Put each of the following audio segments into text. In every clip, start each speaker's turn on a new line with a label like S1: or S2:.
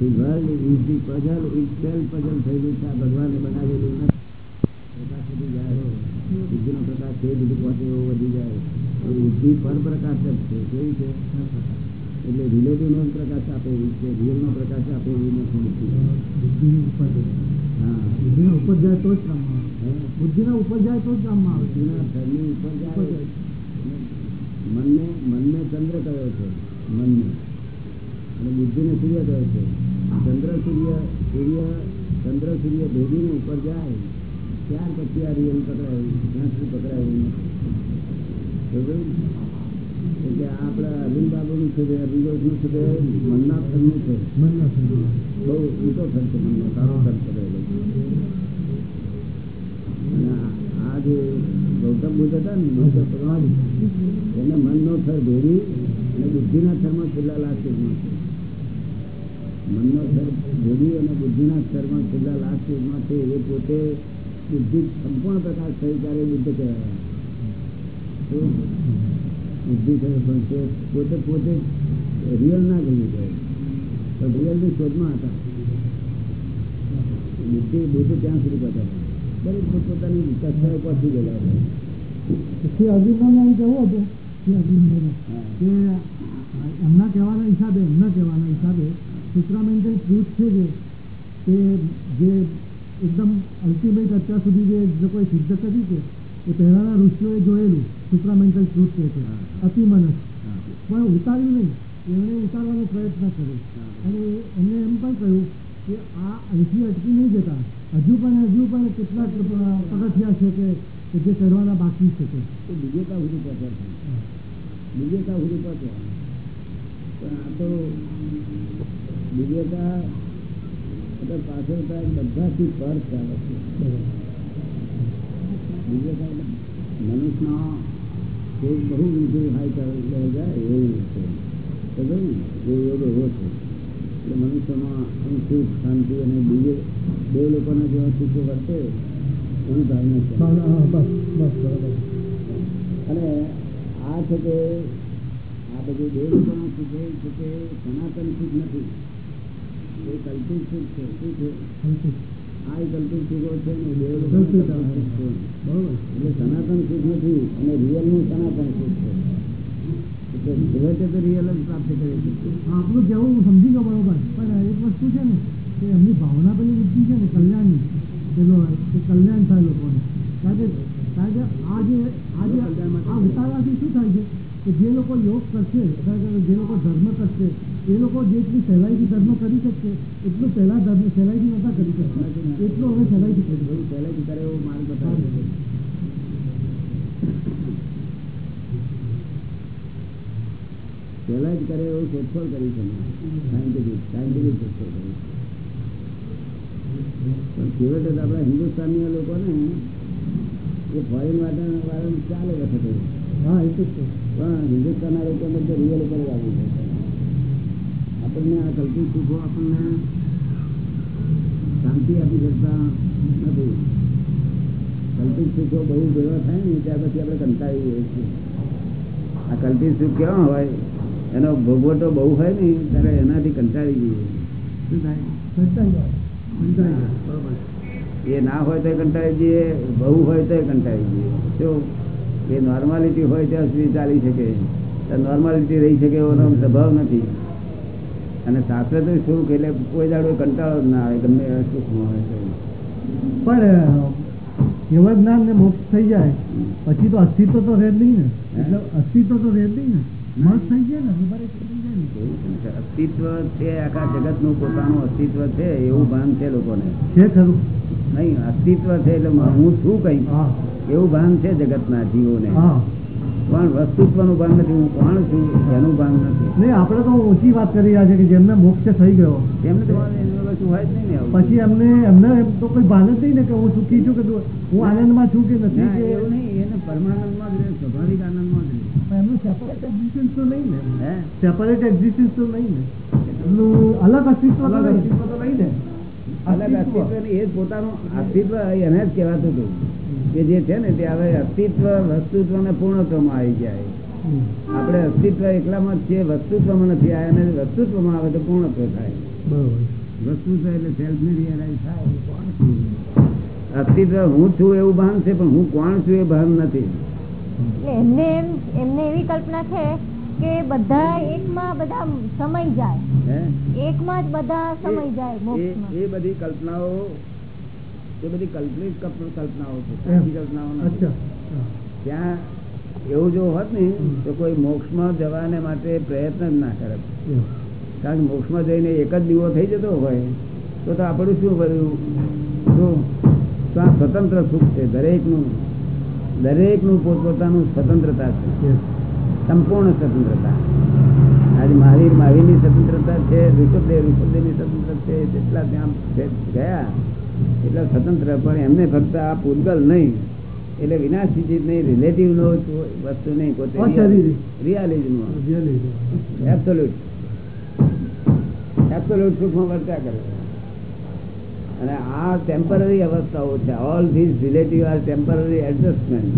S1: Puzzle itself puzzle થયેલું છે. આ ભગવાને બનાવેલું નથી. પ્રકાશ વધી જાય બુદ્ધિનો પ્રકાશ છે બધું પહોંચે એવો વધી જાય. બુદ્ધિ પર પ્રકાશ જ છે. કેવી છે? એટલે રિલેટિવ નો પ્રકાશ આપે એવી છે. રિયલનો પ્રકાશ આપે એવી નથી હા.
S2: બુદ્ધિના ઉપર જાય તો જ કામમાં આવે. બુદ્ધિના ઉપર જાય તો જ કામમાં આવે.
S1: બુદ્ધિના ઉપર જાય. મનને મનને ચંદ્ર કયો છે? મનને. અને બુદ્ધિને સૂર્ય કયો છે? ચંદ્ર સૂર્ય સૂર્ય ચંદ્ર સૂર્ય ભેગીને ઉપર જાય, ત્યાર પછી આ રિયલ પકડાય સુધી પકડાય? એટલે આપણા અરવિંદ છે બહુ ઊંચો થર છે મનનો સારો પકડેલો અને આ- જે ગૌતમ બુદ્ધ હતા ને, બુદ્ધ ભગવાન, એને મનનો થર ભેરી અને બુદ્ધિના થરમાં છેલ્લા લાસ્ટ મનનો ભેરી અને બુદ્ધિના સ્તરમાં છેલ્લા લાસ્ટ સ્ટેજમાં છે એ પોતે બુદ્ધિ સંપૂર્ણ પ્રકાશ થઈ ત્યારે બુદ્ધ કહેવાય. બુદ્ધિ થયો પોતે પોતે રિયલ ના ગયું કહેવાય તો રિયલની શોધમાં હતા. બુદ્ધિ બુદ્ધ ત્યાં સુધી કરતા દરેક પોતપોતાની કક્ષાએ પહોંચી ગયેલા હતા
S2: શ્રી અરવિંદોને એમ કહેવું હતું. શ્રી અરવિંદોને
S1: હા.
S2: કે એમના કહેવાના હિસાબે એમના કહેવાના હિસાબે સુપ્રામેન્ટલ ટ્રુથ છે જે એ જે એકદમ અલ્ટિમેટ અત્યાર સુધી જે લોકોએ સિદ્ધ કર્યું છે એ પહેલાના ઋષિઓએ જોયેલું સુપ્રામેન્ટલ ટ્રુથ કહે છે અતિમનસ પણ ઉતાર્યું નહીં. એમણે ઉતારવાનો પ્રયત્ન કર્યો. અને એમણે એમ પણ કહ્યું કે આ અહીંથી અટકી નહીં જતા. હજુ પણ હજુ પણ કેટલાક પગથિયા છે કે જે કરવાના બાકી છે
S1: તો. બીજે કા સુધી પહોંચ્યા છે. બીજે કા સુધી પહોંચ્યા પણ આ તો બીજે કા એટલે પાછળ કા બધાથી પર ચાલે છે. બીજે મનુષ્યનો એક બહુ ઊંચું હાઈ ચાલે જાય એવું છે. તો ને યોગ એવો છે. એટલે મનુષ્યમાં સુખ શાંતિ અને બીજે બે લોકોના જેવા સુખો વર્તે એનું છે.
S2: બરાબર.
S1: અને આ છે કે આ બધું બે લોકોના સુખે છે કે સનાતન સુખ નથી. એ કલ્પિત સુખ છે. શું છે? આ કલ્પિત સુખો છે ને બે લોકોના
S2: કલ્પિત
S1: કલ્પિત સુખ છે.
S2: બરોબર.
S1: એટલે સનાતન સુખ નથી અને રિયલનું સનાતન સુખ છે.
S2: આપણું કેવું હું સમજી ગયો બરોબર. પણ એક વસ્તુ છે ને કે એમની ભાવના પેલી વૃત્તિ છે ને કલ્યાણની. પેલો કલ્યાણ થાય લોકોને. કારણ કે કારણ કે આજે આ જે આ ઉતારવાથી શું થાય છે? કે જે લોકો યોગ કરશે જે લોકો ધર્મ કરશે એ લોકો જેટલી સહેલાઈથી ધર્મ કરી શકશે એટલું પહેલા ધર્મ સહેલાઈથી નતા કરી શકતા. એટલું હવે સહેલાઈથી કરી
S1: બહુ સહેલાઈથી કરે એવો માર્ગ બતાવે જ કરે એવું શોધખોળ કરી છે સાયન્ટિફિક સાયન્ટિફિક શોધખોળ કરી છે. પણ તો આપણા હિન્દુસ્તાનના લોકોને એ ફોરેન વાતાવરણ ચાલે વખતે.
S2: હા એ તો છે.
S1: પણ હિન્દુસ્તાનના લોકોને તો રિયલ ઉપર જ છે. આપણને આ કલ્પિત સુખો આપણને શાંતિ આપી શકતા નથી. કલ્પિત સુખો બહુ ભેગા થાય ને ત્યાર પછી આપણે કંટાળી જઈએ છીએ. આ કલ્પિત સુખ કેવા હોય? એનો ભોગવટો બહુ હોય ને ત્યારે એનાથી કંટાળી જઈએ શું થાય એ ના હોય તો કંટાળી જઈએ બહુ હોય તો કંટાળી જઈએ. શું એ નોર્માલિટી હોય ત્યાં સુધી ચાલી શકે. નોર્માલિટી રહી શકે એવો સ્વભાવ નથી. અને શાસ્ત્ર તો સુખ એટલે કોઈ દાડો કંટાળો ના આવે ગમે સુખમાં હોય
S2: પણ એવા જ્ઞાન ને મોક્ષ થઈ જાય પછી તો અસ્તિત્વ તો રહે નહીં ને. એટલે અસ્તિત્વ તો રહે નહીં ને. મસ્ત થઈ જાય ને. ને.
S1: અસ્તિત્વ છે આખા જગતનું પોતાનું અસ્તિત્વ છે એવું ભાન છે લોકોને.
S2: છે ખરું.
S1: નહીં અસ્તિત્વ છે એટલે હું છું કઈ એવું ભાન છે જગતના જીવોને. પણ વસ્તુત્વનું ભાન નથી હું કોણ છું એનું ભાન નથી.
S2: નહીં આપણે તો ઓછી વાત કરી રહ્યા છે કે જેમને મોક્ષ થઈ ગયો.
S1: એમને તો હોય જ નહીં ને
S2: પછી એમને એમને તો કોઈ ભાન જ નહીં ને કે હું સુખી છું કે હું આનંદમાં છું કે નથી કે
S1: એવું નહીં એને પરમાનંદમાં જ રહે સ્વાભાવિક આનંદમાં જ રહે.
S2: એમનું સેપરેટ એક્ઝિસ્ટન્સ તો નહીં ને. સેપરેટ એક્ઝિસ્ટન્સ તો નહીં ને. એમનું અલગ અસ્તિત્વ
S1: અલગ અસ્તિત્વ. તો નહીં ને. અલગ
S2: અસ્તિત્વ.
S1: અસ્તિત્વ એ જ પોતાનું અસ્તિત્વ એને જ કહેવાતું હતું. કે જે છે ને તે હવે અસ્તિત્વ વસ્તુત્વ ને પૂર્ણત્વમાં આવી જાય. આપણે અસ્તિત્વ એકલામાં જ છીએ વસ્તુત્વમાં નથી આવ્યા અને વસ્તુત્વમાં આવે તો પૂર્ણત્વ થાય. વસ્તુત્વ એટલે સેલ્ફ ને રિયલાઇઝ થાય કોણ અસ્તિત્વ હું છું એવું ભાન છે પણ હું કોણ છું એ ભાન નથી.
S3: એટલે એમને એમ એમને એવી કલ્પના છે કે બધા એકમાં બધા સમય જાય.
S1: હે?
S3: એકમાં જ બધા સમય જાય
S1: એ બધી કલ્પનાઓ એ બધી કલ્પિત કલ્પ- કલ્પનાઓ છે કલ્પનાઓ. ત્યાં એવું જો હોત ને તો કોઈ મોક્ષમાં જવાને માટે પ્રયત્ન જ ના કરે. કારણ કે મોક્ષમાં જઈને એક જ દીવો થઈ જતો હોય તો તો આપણું શું કર્યું તો તો આ સ્વતંત્ર સુખ છે દરેકનું દરેકનું પોતપોતાનું સ્વતંત્રતા છે. સંપૂર્ણ સ્વતંત્રતા. આજે મહાવીર મહાવીરની સ્વતંત્રતા છે ઋષભદેવ ઋષભદેવની સ્વતંત્રતા છે જેટલા ત્યાં ગયા એટલા સ્વતંત્ર પણ એમને ફક્ત આ પૂતગલ નહીં એટલે વિનાશી નહીં રિલેટિવ નો વસ્તુ નહીં પોતે. રિયાલિઝમ. એબ્સોલ્યુટ એબ્સોલ્યુટ સુખમાં વર્તા કરે. અને આ ટેમ્પરરી અવસ્થાઓ છે. All these relative are temporary adjustment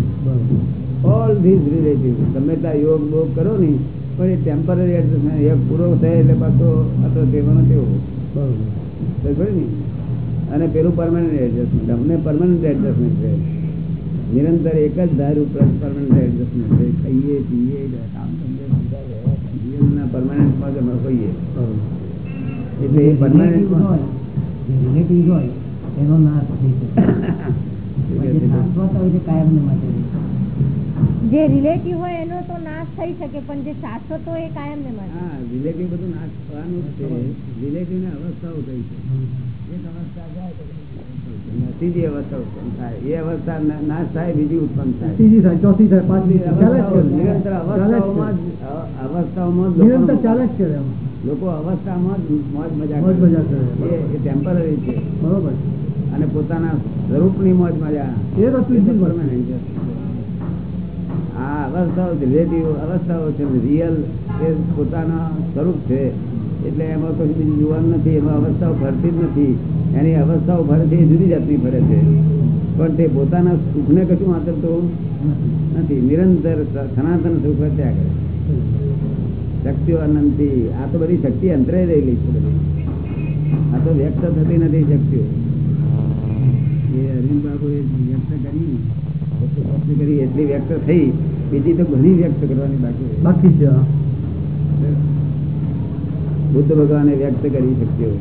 S1: all these relative તમે ત્યાં યોગ બોગ કરો ને પણ એ ટેમ્પરરી એડજસ્ટમેન્ટ યોગ પૂરો થાય એટલે પાછો આ તો તેવાનો તેવો
S2: બરાબર
S1: ને? અને પેલું પરમાનન્ટ એડજસ્ટમેન્ટ અમને પરમાનન્ટ એડજસ્ટમેન્ટ છે નિરંતર એક જ ધાર્યું પરમાનન્ટ એડજસ્ટમેન્ટ છે ખાઈએ પીએ કામ ધંધે પરમાનન્ટમાં જ અમે હોઈએ. એટલે એ પરમાનન્ટ
S4: રિલેટિવ હોય. એનો નાશ થઈ શકે. કાયમને માટે.
S3: જે રિલેટિવ હોય એનો તો નાશ થઈ શકે પણ જે શાશ્વત હોય એ કાયમ ને મળે
S1: હા રિલેટિવ બધું નાશ થવાનું છે. રિલેટિવ ને અવસ્થાઓ થઈ છે. એક અવસ્થા જાય તો અવસ્થા ઉત્પન્ન થાય. એ અવસ્થા નાશ થાય બીજી ઉત્પન્ન થાય.
S2: ત્રીજી થાય ચોથી થાય પાંચમી જ
S1: નિરંતર અવસ્થાઓમાં
S2: કરે.
S1: જ અ- અવસ્થાઓમાં
S2: નિરંતર ચાલે જ કરે
S1: લોકો અવસ્થામાં જ મોજ મજા
S2: મોજ મજા કરે.
S1: એ એ ટેમ્પરરી છે.
S2: બરોબર.
S1: અને પોતાના સ્વરૂપની મોજ મજા
S2: એ વસ્તુ.
S1: પરમાનન્ટ છે. આ અવસ્થાઓ રિલેટિવ અવસ્થાઓ છે રિયલ એ પોતાના સ્વરૂપ છે. એટલે એમાં કોઈ બીજું જોવાનું નથી એમાં અવસ્થાઓ ફરતી જ નથી. એની અવસ્થાઓ ફરે છે એ જુદી જાતની ફરે છે. પણ તે પોતાના સુખને કશું આંતરતું નથી. નિરંતર સનાતન સુખ વધ્યા કરે શક્તિઓ અનંતી આ તો બધી શક્તિ અંતરે રહેલી છે બધી. આ તો વ્યક્ત થતી નથી શક્તિઓ. એ અરવિંદ બાબુએ વ્યક્ત કરી. કરી એટલી વ્યક્ત થઈ બીજી તો ઘણી વ્યક્ત કરવાની બાકી રહી.
S2: બાકી છે હા.
S1: બુદ્ધ ભગવાને વ્યક્ત કરી શક્તિઓ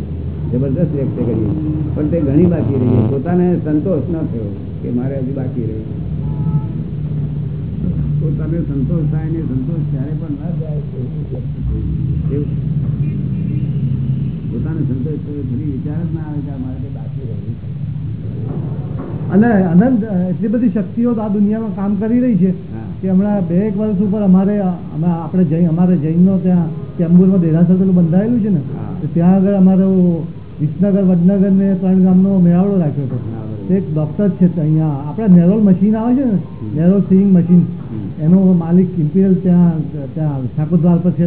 S1: જબરદસ્ત વ્યક્ત કરી પણ તે ઘણી બાકી રહી પોતાને સંતોષ ન થયો કે મારે હજુ બાકી રહી પોતાને સંતોષ થાય ને સંતોષ ત્યારે પણ ન જાય એવું વ્યક્ત થયું. એવું. પોતાને સંતોષ થયો ફરી વિચાર જ ના આવે કે આ મારે કંઈ બાકી રહ્યું છે.
S2: અને અનંત એટલી બધી શક્તિઓ આ દુનિયામાં કામ કરી રહી છે કે હમણાં બે એક વર્ષ ઉપર અમારે આપણે જૈન અમારે જૈનનો ત્યાં ચેમ્બુરમાં દેરાસર પેલું બંધાયેલું છે ને ત્યાં આગળ અમારો વિસનગર વડનગર ને ત્રણ ગામનો મેળાવડો રાખ્યો હતો. એક ડૉક્ટર છે અહીંયા આપણે નેરોલ મશીન આવે છે ને નેરોલ સિંગ મશીન. એનો માલિક ઇમ્પિરિયલ ત્યાં ત્યાં ઠાકોરદ્વાર પર છે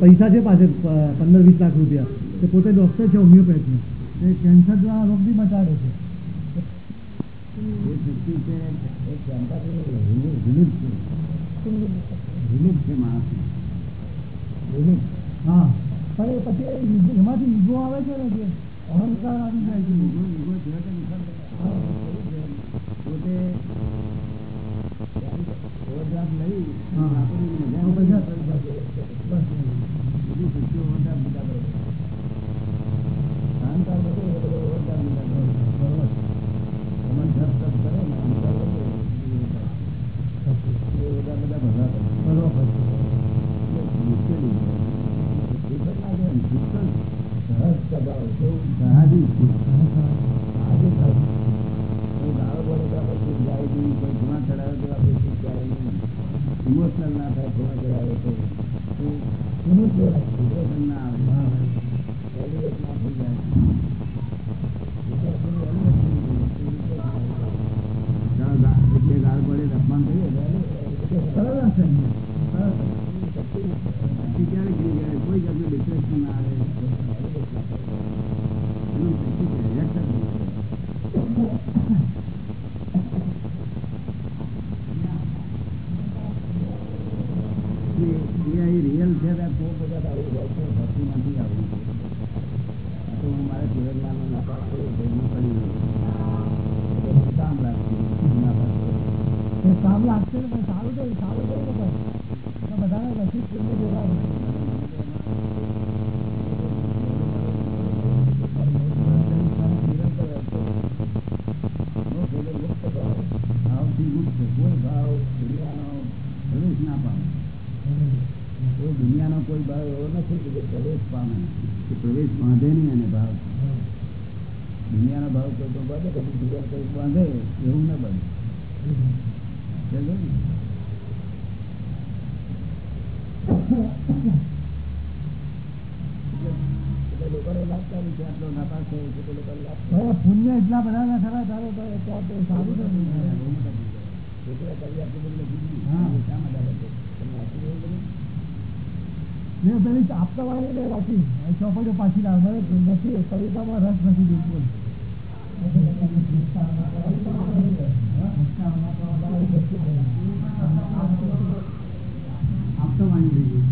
S2: પૈસા છે પાસે પંદર વીસ લાખ રૂપિયા. તે પોતે ડૉક્ટર છે હોમિયોપેથનો એ કેન્સર દ્વારા રોગ બી બચાવે છે. પછી એમાંથી ઈગો આવે છે ને જે અહંકાર આવી જાય છે
S1: કામ લાગશે
S2: ને સારું સારું
S1: કોઈ કોઈ ભાવ એવો નથી કે પ્રવેશ પામે પ્રવેશ બાંધે નહીં અને ભાવ દુનિયાનો ભાવ કોઈ પણ બાંધે પછી બીજા કોઈ બાંધે એવું ના બને સમજો ને? એટલે લોકોને લાગતા છે આટલો નાપાસ થયો છે તો લોકોને લાગતું
S2: હવે પુણ્ય એટલા બધા ના ખરા તારે તો ત્યાં તો સારું છે ને.
S1: છોકરા કરી આટલું બધું નથી દીધું.
S2: હા.
S1: એ શા માટે આવે છે? તમને આટલું એવું બધું?
S2: મેં આપતા વાળી ને રાખી. ચોપડીઓ પાછી લાવ નથી કવિતામાં રસ નથી બિલકુલ. આપતો વાણી લીધી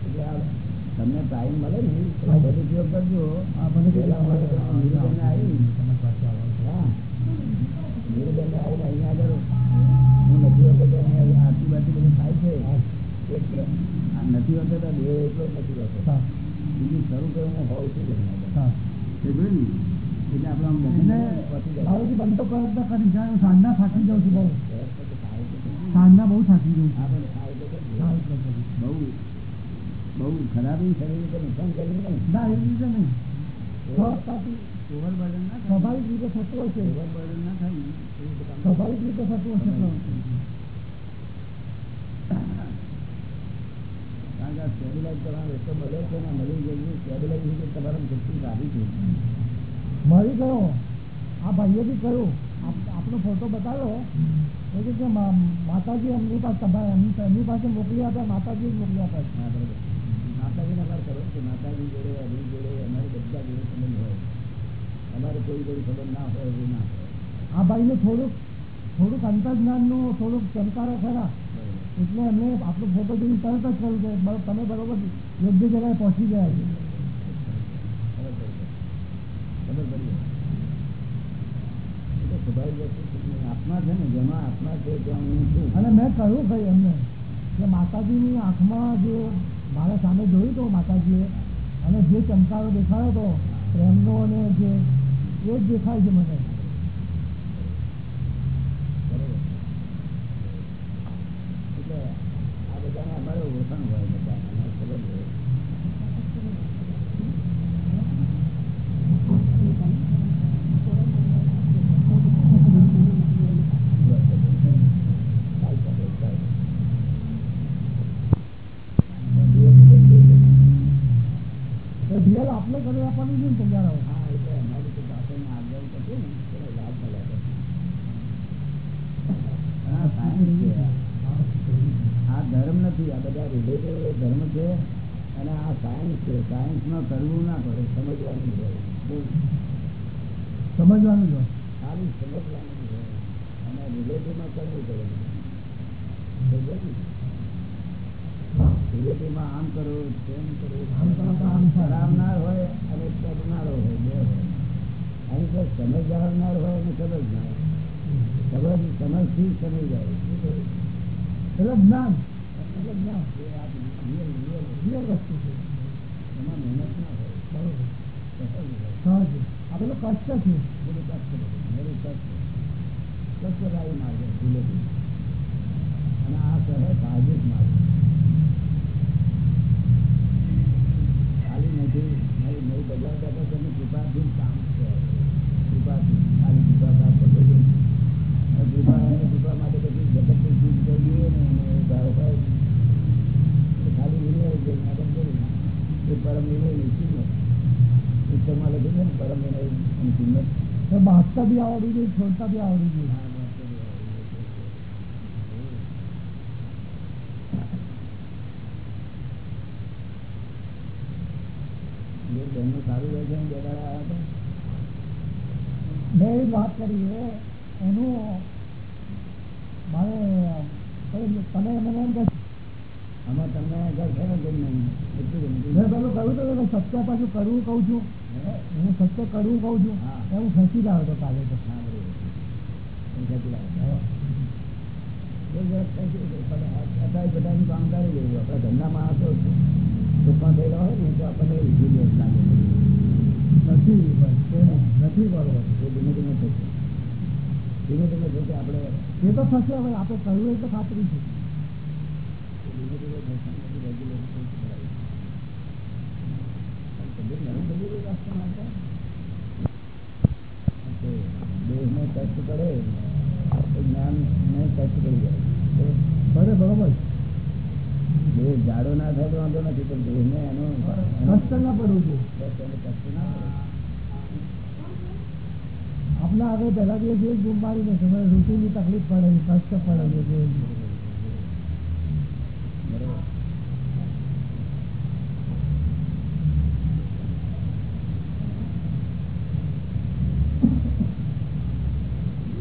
S1: એટલે આ તમને ટાઈમ મળે ને તો સદુપયોગ કરજો
S2: આ મને
S1: પહેલા અમારે તો નીરુબેન આવી હા નીરુબેન આવીને અહીંયા હોતો બીજું શરૂ જોયું ને? એટલે આપણે જાય.
S2: બનતો પ્રયત્ન કરી હું સાંજના થાકી જાઉં છું. સાંજના બહુ થાકી જાઉં કરી.
S1: બહુ બહુ ખરાબ નુકસાન કર્યું
S2: રીતે સ્વાભાવિક રીતે થતું હશે.
S1: રીતે
S2: સ્વાભાવિક રીતે થતું હશે
S1: કારણ કે સ્ટેબિલાઇઝ કરવાનો રસ્તો મળ્યો છે ને મળી ગયું સ્ટેબિલાઇઝ તમારા શક્તિ સારી છે.
S2: મળી ગયો. આ ભાઈએ બી કહ્યું. આપ- આપનો ફોટો બતાવ્યો. એ કે માતાજી એમની પાસે તમારે એમની પાસે મોકલી આપ્યા માતાજી મોકલી આપે.
S1: અમારે કરો કે માતાજી જોડે અભિ જોડે અમારે બધા જોડે સંબંધ હોય. અમારે કોઈ કોઈ સંબંધ ના હોય એવું ના હોય.
S2: આ ભાઈને થોડુંક થોડુંક અંતર્જ્ઞાનનું થોડુંક ચમકારો ખરા. એટલે એમને આપણો ફોટો જોઈને તરત જ કહ્યું કે તમે બરોબર યોગ્ય જગ્યાએ પહોંચી ગયા છે.
S1: આત્મા છે ને જેમાં આત્મા છે ત્યાં હું છું.
S2: અને મેં કહ્યું ભાઈ એમને કે માતાજીની આંખમાં જે મારા સામે જોયું તો માતાજીએ. અને જે ચમકારો દેખાયો હતો પ્રેમનો અને જે એ જ દેખાય છે મને
S1: બરોબર એટલે આ બધાને અમારે ઓળખાણ હોય બધાને અમારે ખબર હોય ચાલ ચાલ ચાલ
S2: તો રિયલ આપણે કરી આપવાનું છે ને તૈયાર આવો
S1: હા એટલે અમારી તો આપણને આગળ કરતું ને થોડો લાભ મળે છે આ સાયન્સ છે આ ધર્મ નથી આ બધા રિલેટેડ ધર્મ છે અને આ સાયન્સ છે સાયન્સમાં કરવું ના પડે સમજવાનું હોય બહુ
S2: સમજવાનું જો
S1: ખાલી સમજવાનું હોય અને રિલેટિવમાં કરવું પડે રિલેટિવમાં આમ કરો તેમ કરો
S2: આમ કરો તો આમ થાય.
S1: કરાવનાર હોય અને કરનારો હોય બે હોય અહીં તો સમજનાર હોય અને સમજનાર સમજ સમજથી સમય જાય.
S2: એટલે જ્ઞાન. એટલે જ્ઞાન. રિયલ વસ્તુ છે.
S1: એમાં મહેનત ના હોય.
S2: બરોબર. સહજ આ બધું કષ્ટ છે.
S1: બધું કષ્ટ બધું કષ્ટ કષ્ટદાયી માર્ગ. રિલેટિવ અને આ સહજ સાહજિક માર્ગ ખાલી નથી નહીં નહીં બદલાવતા તો તમે કૃપાથી જ કામ છે કૃપાથી ખાલી કૃપા પ્રાપ્ત કરી અને કૃપા અને કૃપા માટે પછી જગતની ચીજ કરી દઈએ ને અને એ ભાવ હોય તો ખાલી વિનય જે નાટક કર્યું એ પરમ વિનયની કિંમત પુસ્તકમાં લખ્યું છે ને પરમ વિનયની કિંમત
S2: તો બાંધતા ગઈ છોડતા બી આવડી જોઈએ
S1: હા, બસ એ જ. એ બહેનનું સારું રહે છે બે દાડા આવ્યા હતા
S2: મેં વાત કરી એનું મારે તમે મને એમ કે
S1: આમાં તમને આગળ છે ને એટલું
S2: મેં પેલું કહ્યું તો સત્ય પાછું કરવું કહું છું.
S1: હે?
S2: સત્ય કરવું કહું છું?
S1: હા.
S2: ખેંચી લાવ્યો હતો કાલે તો
S1: બધાનું કામ કરી લેવું આપણા ઘરના માણસો દુકાન થયેલા હોય ને તો આપણને ઇઝી લાગે.
S2: નથી નથી બરોબર.
S1: એ ધીમે ધીમે થશે. ધીમે ધીમે થશે આપણે.
S2: એ તો થશે હવે આપણે કહ્યું એ તો ખાતરી છે.
S1: ધીમે ધીમે થશે ને બધું regular થઈ જશે. પણ તબિયત નરમ થઈ ગઈ વાસ્તવમાં તો. તો દેહને કષ્ટ પડે તો જ્ઞાનને કષ્ટ પડી જાય
S2: ભલે બરોબર
S1: દેહ ના થાય તો વાંધો નથી પણ દેહને એનો
S2: કષ્ટ ના
S1: ના પડે
S2: આપણે આગળ પહેલા દિવસ બૂમ પાડીને ઋતુની તકલીફ પડે, કષ્ટ પડે છે જે
S1: બરોબર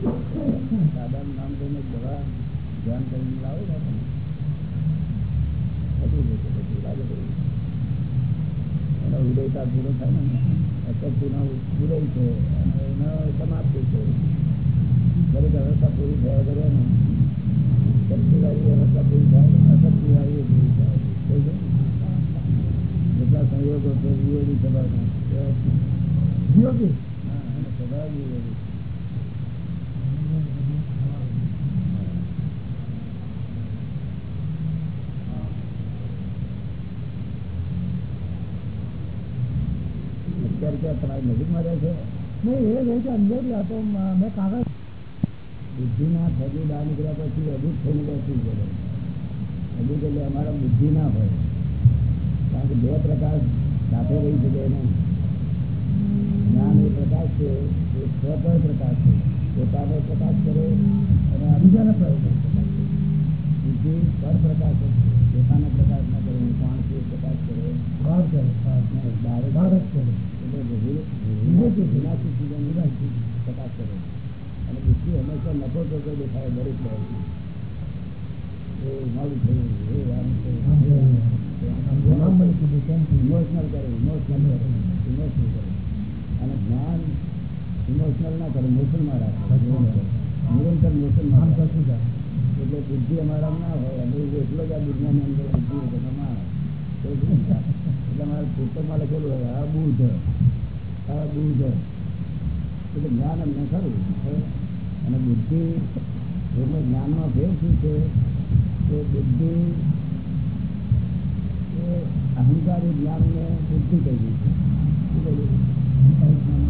S1: દાદાનું નામ લઈને દવા ધ્યાન કરીને લાવો ને તમે વધી જશે પછી લાગે બધું. એનો ઉદયતા પૂરો થાય ને અચકતીનો ઉદય છે અને એનો સમાપ્તિ છે દરેક અવસ્થા પૂરી થયા વગર એને શક્તિવાળી અવસ્થા પૂરી થાય અશક્તિવાળી એ પૂરી થાય થઈ ગયું? જેટલા સંયોગો છે વિયોગી સ્વભાવના એવા છે.
S2: વિયોગી
S1: હા, અને સ્વભાવ વિયોગી. અત્યારે ક્યાં તમારી નજીકમાં રહે છે જ્ઞાન એ પ્રકાશ છે, એ સ્વપર પ્રકાશ છે. પોતાનો પ્રકાશ કરે અને આ બીજાનો પ્રકાશ બુદ્ધિ પર પ્રકાશ પોતાનો પ્રકાશ ના કરે કોણ છું? જ્ઞાન ઇમોશનલ ના કરે મોશનમાં રાખે નિરંતર મોશનમાં એટલે બુદ્ધિ અમારા ના હોય અમે એટલો જ આ દુનિયાની અંદર બુદ્ધિ વગરનો માણસ. એટલે અમારા પુસ્તકમાં લખેલું હોય, આ બુધ આ બુધ એટલે જ્ઞાન અમને ખરું અને બુદ્ધિ એટલે જ્ઞાનમાં ફેર શું છે? કે બુદ્ધિ એ અહંકારી જ્ઞાનને બુદ્ધિ કહી છે.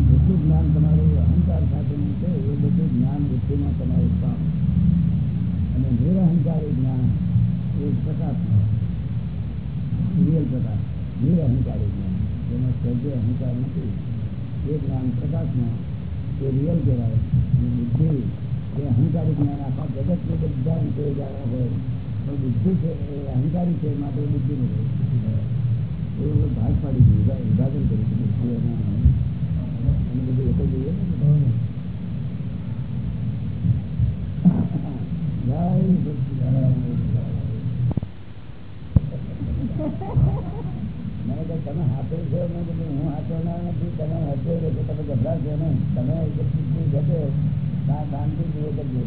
S1: જેટલું જ્ઞાન તમારું અહંકાર સાથેનું છે, એ બધું જ્ઞાન બુદ્ધિમાં તમારું કામ. અને નિરહંકારી જ્ઞાન એ પ્રકાશમાં, રિયલ પ્રકાશ. નિરહંકારી જ્ઞાન જેમાં સહજે અહંકાર નથી એ જ્ઞાન પ્રકાશમાં એ રિયલ કહેવાય અને બુદ્ધિ એ અહંકારી જ્ઞાન આખા જગતને બધા રીતે જાણવા હોય પણ બુદ્ધિ છે એ અહંકારી છે માટે બુદ્ધિ નથી એ ભાગ પાડી દીધું વિભાજન કરી દીધું બુદ્ધિ અને અને બધું એક જ જોઈએ ને
S2: હમ.
S1: જય સચ્ચિદાનંદ. મને કે તમે હાથે છો મેં કીધું હું હાથવનાર નથી તમે હાથે તો તમે ગભરાશો નહીં. તમે એટલી ત્યાં શાંતિ પૂરો કરજો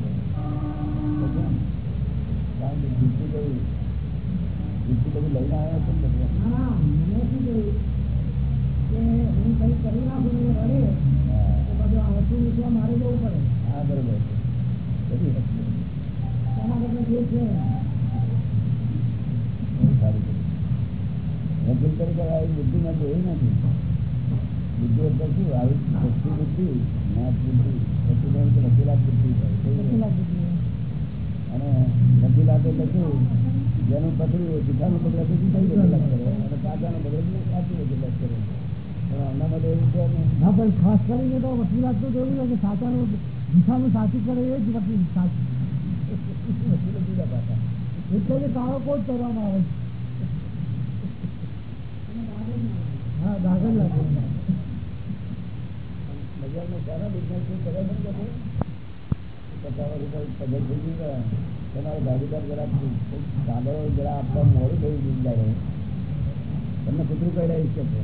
S1: કારણ કે જીતી ગયું જીતી બધું લઈને આવ્યા છે ને બધું.
S2: ના, મને શું થયું કે હું કઈ કરી નાખું ને રડે તો બધું આંસુ મૂકવા મારે જવું પડે.
S1: હા બરોબર. બધી વસ્તુ.
S2: જે છે.
S1: સારું. જોઈ નથી. બુદ્ધિ એટલે શું? આવી બુદ્ધિ બુદ્ધિ બુદ્ધિ અને શું? જેનું પકડ્યું પકડે તો વકીલાત કરે અને કાચાનું પકડે તો કાચી કરે માટે એવું છે ના?
S2: પણ ખાસ કરીને તો વકીલાત તો જોયું છે કે સાચાનું દીઠાનું સાચું કરે એ જ વકીલ સાચું. એટલે કાળો કોટ કરવામાં આવે છે.
S1: તમને કૂતરું કઈ રહી શકે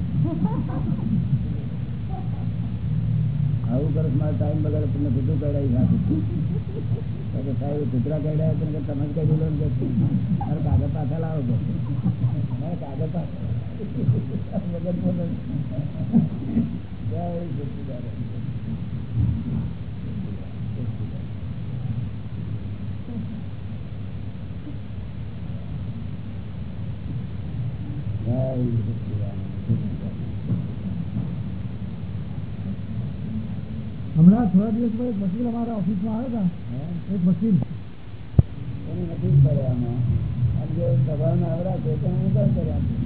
S1: આવું કરો મારા ટાઈમ બગાડે, તમને કૂતરું કઈ નાખું સાહેબ કૂતરા કઈ તમે કઈ બોલો કાગળ પાછા લાવો છો કાગળ પાછા
S2: હમણાં થોડા દિવસ પછી એક વકીલ અમારા ઓફિસમાં આવ્યા હતા. એક વકીલ.
S1: નથી કર્યા સભાના આવરા છે તો હું કર્યા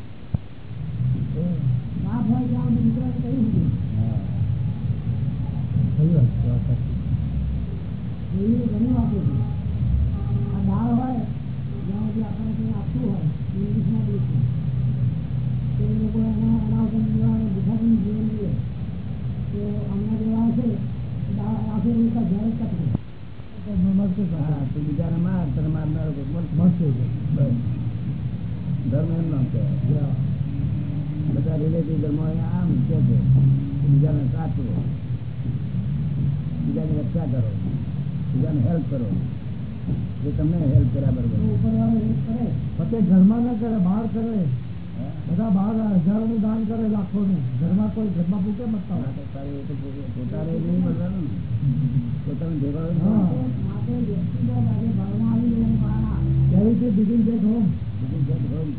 S4: માં કોઈ ઘરમાં ભૂકે
S1: મતતા હોય. તારે એ તો પોતાને નહીં મળવાનું પોતાને ભેગા
S2: રીતે get
S4: home begin get home.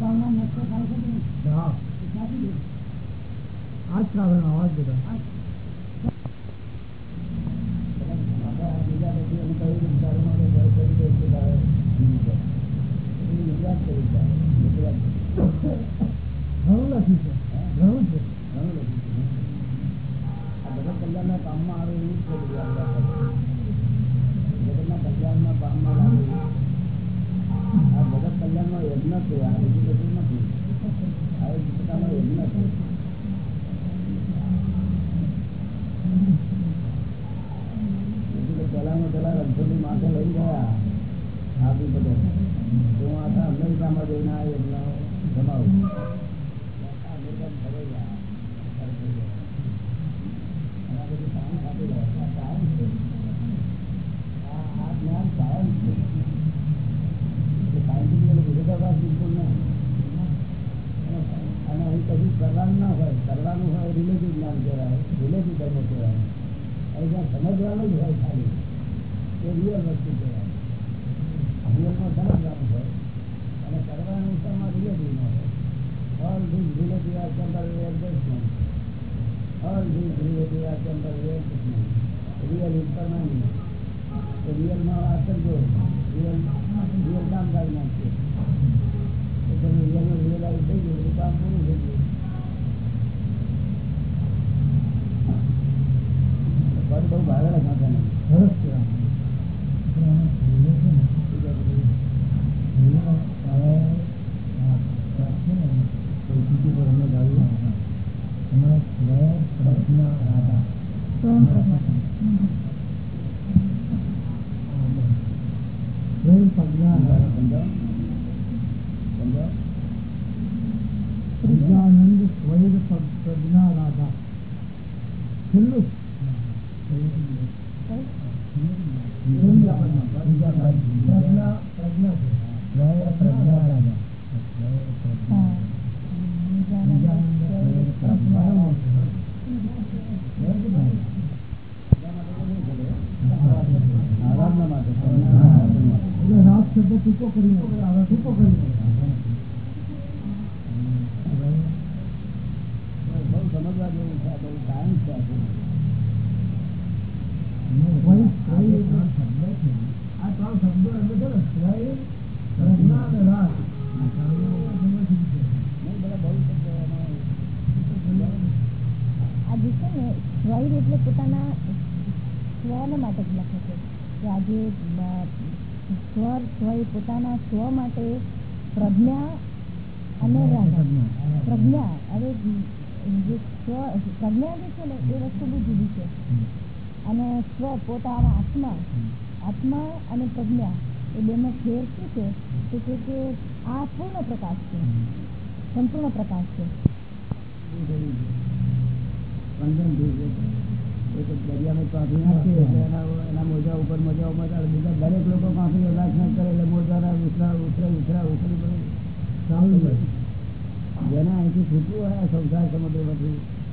S2: ભાવના નષ્ટ થાય
S4: છે.
S1: આ શ્રાવણ બધા નથી આ બીજું
S4: પ્રજ્ઞા રાધા છેલ્લું
S3: આજે સ્વર સ્વ પોતાના સ્વ માટે પ્રજ્ઞા અને પ્રજ્ઞા હવે જે સ્વ પ્રજ્ઞા જે છે ને એ વસ્તુ બહુ જુદી છે. અને સ્વ પોતાના આત્મા આત્મા અને પ્રજ્ઞા એ બેનો ફેર શું છે? તો કે કે આ પૂર્ણ પ્રકાશ છે. સંપૂર્ણ પ્રકાશ છે.
S1: દરિયામાં કાંકરી નાખીએ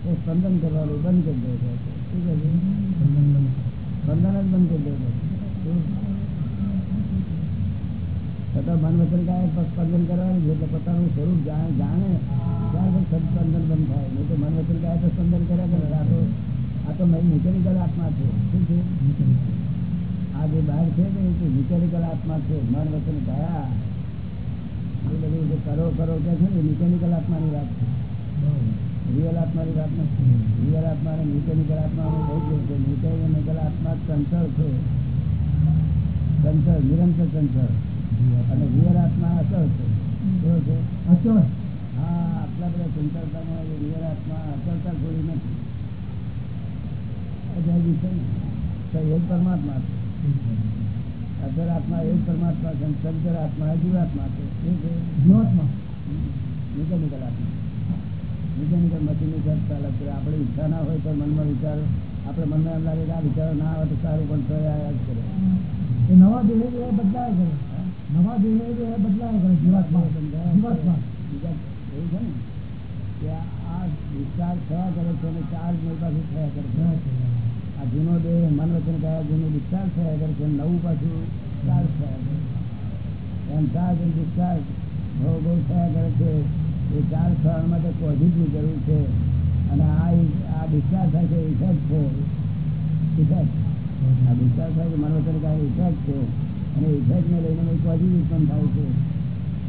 S1: એ સ્પંદન કરવાનું બંધ કરી દે છે. સ્પંદન જ બંધ કરી દે છે છતાં મન વચન કાય સ્પંદન કરવાનું છે એટલે પોતાનું સ્વરૂપ જાણે જાણે ત્યાર પછી સ્પંદન બંધ થાય નહીં તો મન વચન કાય તો સ્પંદન કર્યા કરે આ તો તો મિકેનિકલ આત્મા છે. શું છે? આ જે બહાર છે ને એ મિકેનિકલ આત્મા છે. મન વચન ગયા એ બધું જે કરો કરો કે છે ને મિકેનિકલ આત્માની વાત છે. રિયલ આત્માની વાત નથી. રિયલ આત્મા અને મિકેનિકલ આત્માનું બહુ જ છે મિકેનિકલ આત્મા ચંચળ છે. ચંચળ નિરંતર ચંચળ. અને રિયલ આત્મા અચળ છે. કેવો છે?
S2: અચળ.
S1: હા આટલા બધા ચંચળતામાં રિયલ આત્મા અચળતા થોડી નથી. અજાયબી છે ને તો એ પરમાત્મા છે. અચળ આત્મા એ પરમાત્મા છે અને આત્મા જીવાત્મા છે. શું છે
S2: જીવાત્મા.
S1: મિકેનિકલ આત્મા. મિકેનિકલ મશીનની જેમ ચાલે છે આપણે ઈચ્છા ના હોય તો મનમાં વિચાર આપણે મનમાં એમ લાગે કે આ વિચારો ના આવે તો સારું પણ તો આયા કરે.
S2: એ નવા દેહે જે બદલાય કરે. નવા દેહે જે બદલાય કરે. જીવાત્મા. જીવાત્મા.
S1: બીજા એવું છે ને કે આ- વિસ્તાર વિચાર થયા કરે છે અને ચાર્જ પાછું થયા કરે છે. આ જૂનો દેહ મન વચન કયા જૂનો ડિસ્ચાર્જ થયા કરે છે નવું પાછું ચાર્જ થયા કરે છે. એમ ચાર્જ એમ ડિસ્ચાર્જ બહુ બહુ થયા કરે છે એ ચાર્જ થવા માટે પોઝિટિવ જરૂર છે. અને આ આ ડિસ્ચાર્જ થાય છે ઇફેક્ટ છે. ઇફેક્ટ આ ડિસ્ચાર્જ થાય છે મન વચન કયા ઇફેક્ટ છે. અને ઇફેક્ટને લઈને પોઝિટિવ પણ થાય છે.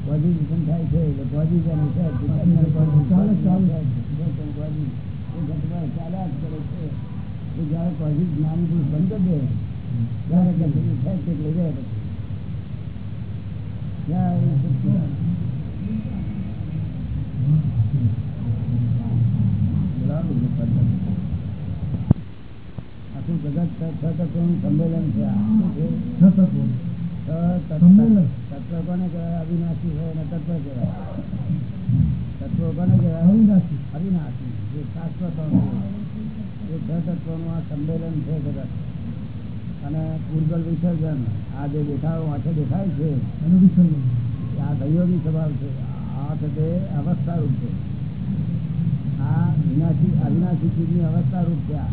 S1: પોઝિટિવ પણ થાય છે એટલે પોઝિટિવ અને ઇફેક્ટ
S2: ચાલે,
S1: જ કરે છે. એ જ્યારે પોઝિટિવ જ્ઞાની પુરુષ બંધ કરી દે ત્યારે પછી થાય પછી. જય. આખું જગત છ તત્વોનું સંમેલન છે. છે? તત્વ તત્વ કોને કહેવાય? અવિનાશી હોય અને તત્વ કહેવાય. તત્વો કોને કહેવાય?
S2: અવિનાશી.
S1: અવિનાશી. જે શાશ્વત છ તત્વોનું આ સંમેલન છે બધા. અને પૂર્ગલ વિસર્જન આ જે દેખાવ આંખે દેખાય છે
S2: એનું વિસર્જન.
S1: આ સહયોગી સ્વભાવ છે. આ તે અવસ્થા રૂપ છે. આ વિનાશી અવિનાશી ચીજની અવસ્થા રૂપ છે આ.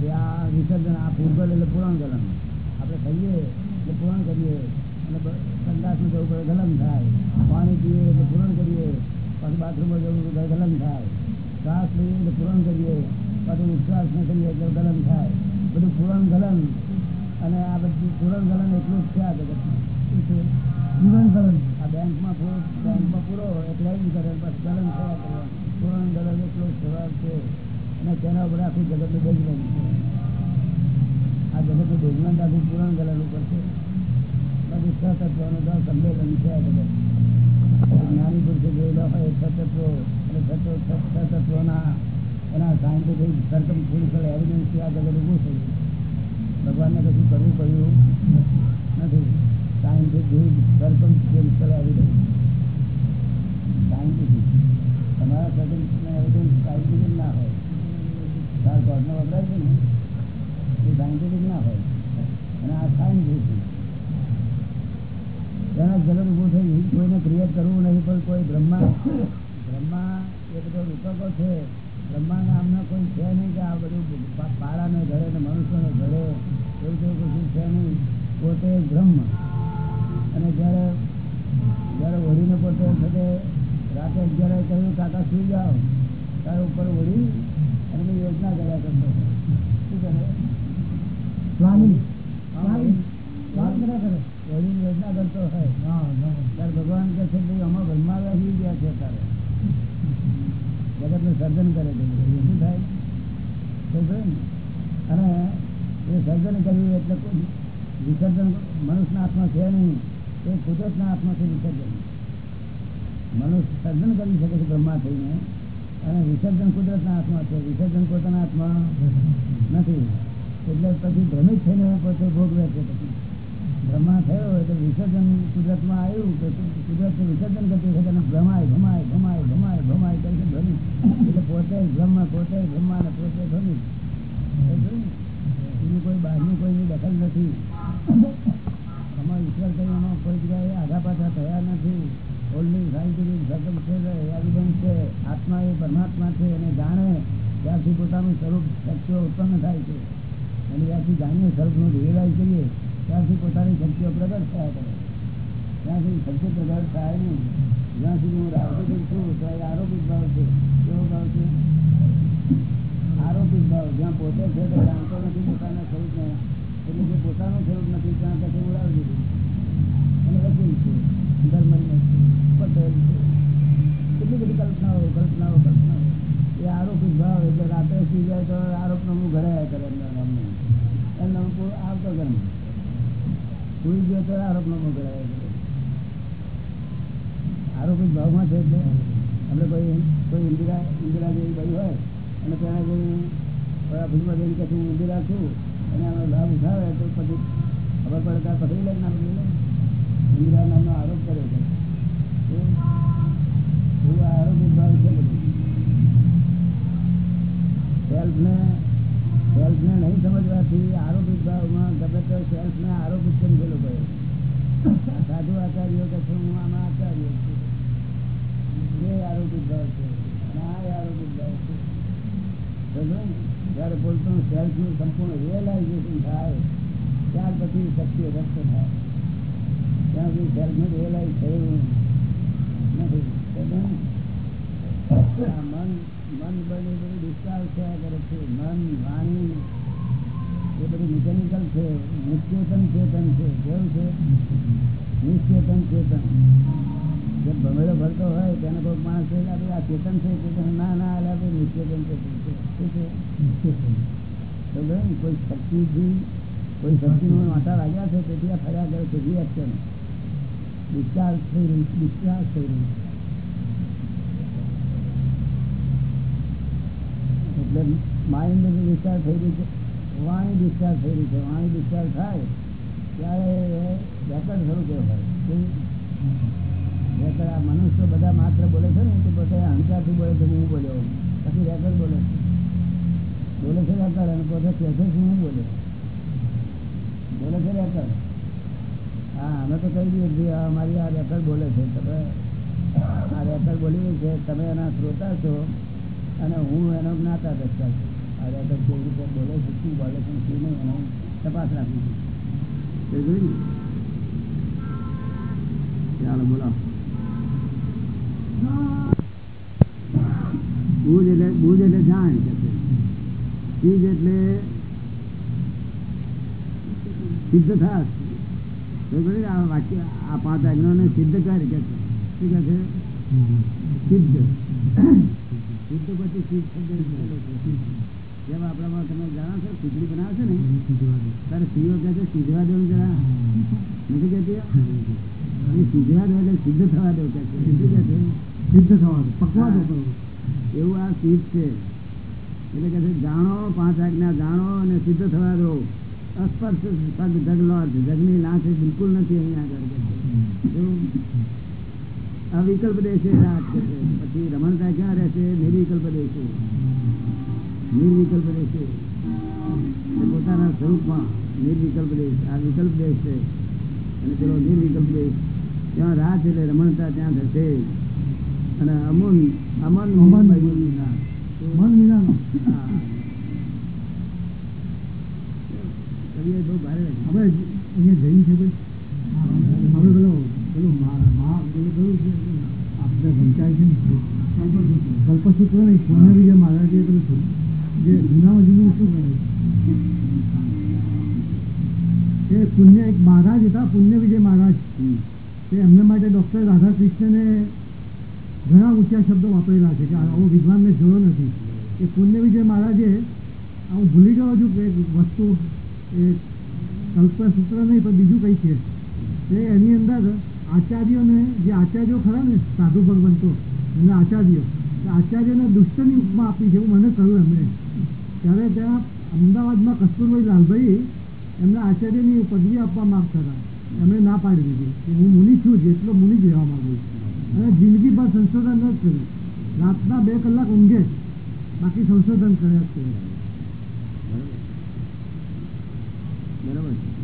S1: કે આ વિસર્જન આ પૂર્ગલ એટલે પૂરણ ગલન આપણે ખાઈએ એટલે પૂરણ કરીએ અને સંદાસમાં જવું પડે ગલન થાય. પાણી પીએ એટલે પૂરણ કરીએ. પછી બાથરૂમમાં જવું પડે ગલન થાય. શ્વાસ લઈએ એટલે પૂરણ કરીએ. પછી વિશ્વાસ ન કરીએ ગલન થાય. બધું પૂરણ ગલન. અને આ બધું પૂરણ ગલન એટલું જ છે આ બધું જગત જ્ઞાની પુરુષે જોયેલો હોય છ તત્વો. અને છ તત્વોના એના સાયન્ટિફિક સર્કમસ્ટન્શિયલ એવિડન્સથી આ જગત ઊભું થયું ભગવાનને કશું કરવું પડ્યું નથી. સાયન્ટિફિક સર્કમસ્ટન્શિયલ એવિડન્સ સાયન્ટિફિક તમારા સર્કમસ્ટન્શિયલ એવિડન્સ સાયન્ટિફિક ના હોય. તાર કોર્ટનો વપરાય છે ને? એ સાયન્ટિફિક ના હોય. અને આ સાયન્ટિફિક તેના જગત ઊભું થયું કોઈને ક્રિએટ કરવું નહીં, પણ કોઈ બ્રહ્મા બ્રહ્મા એ બધો રૂપકો છે. બ્રહ્મા નામના કોઈ છે નહીં કે આ બધું પાડાને ઘરે ને મનુષ્યને ઘરે એવું તો કશું છે નહીં પોતે બ્રહ્મ. અને જ્યારે જ્યારે ઓળીને પોતે સાથે રાતે અગિયારે કહ્યું કાકા સુઈ જાઓ. ત્યારે ઉપર વળી અને યોજના કર્યા કરતો શું કરે?
S2: પ્લાનિંગ
S1: યોજના કરતો હોય. ત્યારે ભગવાન કહે છે ભાઈ આમાં બ્રહ્મા રહી ગયા છે તારે. જગતનું સર્જન કરે છે. શું થાય? ને? અને એ સર્જન કર્યું એટલે વિસર્જન મનુષ્યના હાથમાં છે નહીં. એ કુદરતના હાથમાં છે વિસર્જન. મનુષ્ય સર્જન કરી શકે છે બ્રહ્મા થઈને, અને વિસર્જન કુદરતના હાથમાં છે. વિસર્જન પોતાના હાથમાં નથી. એટલે પછી ભ્રમિત થઈને પોતે ભોગવે છે પછી. બ્રહ્મા થયો એટલે વિસર્જન કુદરતમાં આવ્યું કે કુદરત વિસર્જન કરતી વખતે ભ્રમાય, ભમાય ભમાય ભમાય ભમાય કરીને ભ્રમિત એટલે પોતે બ્રહ્મ, પોતે બ્રહ્મા ને પોતે ભ્રમિત એનું કોઈ બહારનું કોઈની દખલ નથી. અમારા ઈશ્વર કઈ કોઈ જગ્યાએ આધા પાછા થયા નથી. ઓલ્ડિંગ સાયન્ટિફિક સર્કમસ્ટન્સ એવિડન્સ છે. આત્મા એ પરમાત્મા છે, એને જાણે ત્યારથી પોતાનું સ્વરૂપ શક્તિઓ ઉત્પન્ન થાય છે. અને ત્યારથી જાણીએ, સ્વરૂપનું રિયલાઇઝ કરીએ. ત્યારથી પોતાની શક્તિઓ પ્રગટ થયા કરે. ત્યાં સુધી શક્તિ પ્રગટ થાય નહીં. જ્યાં સુધી હું રાવતી છું, તો એ આરોપિત ભાવ છે. કેવો ભાવ છે? આરોપિત ભાવ. જ્યાં પોતે છે, તો જાણતો નથી પોતાના સ્વરૂપને. એટલે જે પોતાનું સ્વરૂપ નથી, ત્યાં કશે ઉડાવી દીધું. અને રચી છે, ધર્મની પટેલ કેટલી બધી કલ્પનાઓ કલ્પનાઓ કલ્પનાઓ. એ આરોપિત ભાવ એટલે રાત્રે સુઈ જાય તો આરોપનો હું ઘડાયા કરે એમના નામને એમનો હું આવતો ગરમ સુઈ ગયો તો આરોપનો હું ઘડાયા કરે ભાવમાં છે એટલે આપણે કોઈ કોઈ ઇન્દિરા ઇન્દિરા જેવી ભાઈ હોય અને ત્યાં કોઈ ભૂલમાં જઈને કે હું ઇન્દિરા છું અને આનો લાભ ઉઠાવે તો પછી ખબર પડે ત્યાં પકડી લે કે ના પકડી લે ઇન્દિરા નામનો આરોપ કર્યો છે. એવું આરોપિત ભાવ છે બધું. સેલ્ફને સેલ્ફને નહીં સમજવાથી આરોપિત ભાવમાં ગમે તો સેલ્ફને આરોપિત કરી ગયેલો સાધુ આચાર્યો કે છું હું આમાં આચાર્ય છું? એ આરોપિત ભાવ છે. અને આ આરોપિત ભાવ સંપૂર્ણ રિયલાઇઝેશન થાય, ત્યાર પછી શક્તિઓ વ્યક્ત થાય. ત્યાં સુધી સેલ્ફનું રિયલાઇઝ થયું નથી. મન મન બને બધું ડિસ્ચાર્જ થયા કરે છે. મન વાણી એ બધું મિકેનિકલ છે નિશ્ચેતન ચેતન છે. કેવું છે? નિશ્ચેતન ચેતન. જે ભમેડો ભરતો હોય તેને કોઈ માણસ કહે કે આ ચેતન છે ચેતન ના ના એટલે આપણે નિશ્ચેતન ચેતન છે. શું છે? તો ને કોઈ શક્તિથી કોઈ શક્તિનો માથા લાગ્યા છે તેથી આ ફર્યા કરે છે. રિએક્શન ડિસ્ચાર્જ થઈ રહ્યું ડિસ્ચાર્જ થઈ રહ્યું એટલે માઇન્ડ ડિસ્ચાર્જ થઈ રહ્યું છે, વાણી ડિસ્ચાર્જ થઈ રહી છે, વાણી ડિસ્ચાર્જ થાય, ત્યારે રેકર્ડ સ્વરૂપે કહેવાય? રેકર્ડ આ મનુષ્ય બધા માત્ર બોલે છે ને, તો પોતે અહંકારથી બોલે છે, હું બોલ્યો પછી રેકર્ડ બોલે છે. બોલે છે રેકર્ડ અને પોતે કહે છે હું બોલે બોલે છે રેકર્ડ હા, અમે તો કહી દઈએ અમારી આ રેકર્ડ બોલે છે. તમે આ રેકર્ડ બોલી છે, તમે એના શ્રોતા છો, અને હું એનો જ્ઞાતા દસતા છું. આ રેકર્ડ કેવી રીતે બોલે છે શું બોલે છે શું નહીં એનો તપાસ રાખું છું. તે જોયું ને? ચાલો બોલો. બુજ એટલે બુજ એટલે જાણ કે ચીજ એટલે સિદ્ધ કહ્યું આ વાક્ય આ પાંચ આજ્ઞાઓને સિદ્ધ કર કે છે. શું કે છે? સિદ્ધ. સિદ્ધ પછી સિદ્ધ. જેમ આપણામાં તમે જાણો છો ખીચડી બનાવે છે ને તારે સ્ત્રીઓ કહે છે સીધવા દેવું જરા. નથી કહેતી સીધવા દો એટલે સિદ્ધ થવા દો કે છે. શું છે?
S2: સિદ્ધ થવા દો પકવા દો
S1: એવું આ સીધ છે. એટલે કહે છે જાણો પાંચ આજ્ઞા જાણો અને સિદ્ધ થવા દો. અસ્પર્શ પગ જગલો જગની એ બિલકુલ નથી અહીંયા આગળ અવિકલ્પ દેશે રાત પછી રમણતા ક્યાં રહેશે નિર્વિકલ્પ દેશે નિર્વિકલ્પ રહેશે. પોતાના સ્વરૂપમાં નિર્વિકલ્પ દેશ આ વિકલ્પ દેશ છે. અને પેલો નિર્વિકલ્પ દેશ. ત્યાં રાત એટલે રમણતા ત્યાં થશે અને અમન અમન
S2: અમન.
S1: વિના
S2: મન વિનાનો.
S1: કવિએ બહુ ભારે લખ્યું.
S2: આપણે અહીંયા જઈ છે ભાઈ આપણે પેલો પેલું કહ્યું છે? આપણે વંચાય છે ને? કલ્પસૂત્ર. નહીં પુણ્ય વિજય મહારાજે પેલું જે જૂનું શું કરે? એ પુણ્ય એક મહારાજ હતા, પુણ્ય વિજય મહારાજ. તે એમને માટે ડૉક્ટર રાધાકૃષ્ણને ઘણા ઊંચા શબ્દો વાપરેલા છે કે આવો વિદ્વાનને જોયો નથી. એ પુણ્ય વિજય મહારાજે હું ભૂલી ગયો છું કે વસ્તુ, એ કલ્પસૂત્ર નહીં, પણ બીજું કંઈ છે. એ એની અંદર આચાર્યોને, જે આચાર્યો ખરા ને, સાધુ ભગવંતો એમના આચાર્યો આચાર્યને દુષ્ટની ઉપમા આપી છે એવું મને કહ્યું એમણે ત્યારે ત્યાં અમદાવાદમાં કસ્તુરભાઈ લાલભાઈ એમના આચાર્યની પદવી આપવા માંગતા હતા. એમણે ના પાડી દીધી કે હું મુનિ છું જેટલો મુનિ જ રહેવા માંગુ છું. અને જિંદગીભર સંશોધન ન જ કર્યું. રાતના બે કલાક ઊંઘે બાકી સંશોધન કર્યા જ કર્યું.
S1: બરાબર. છે.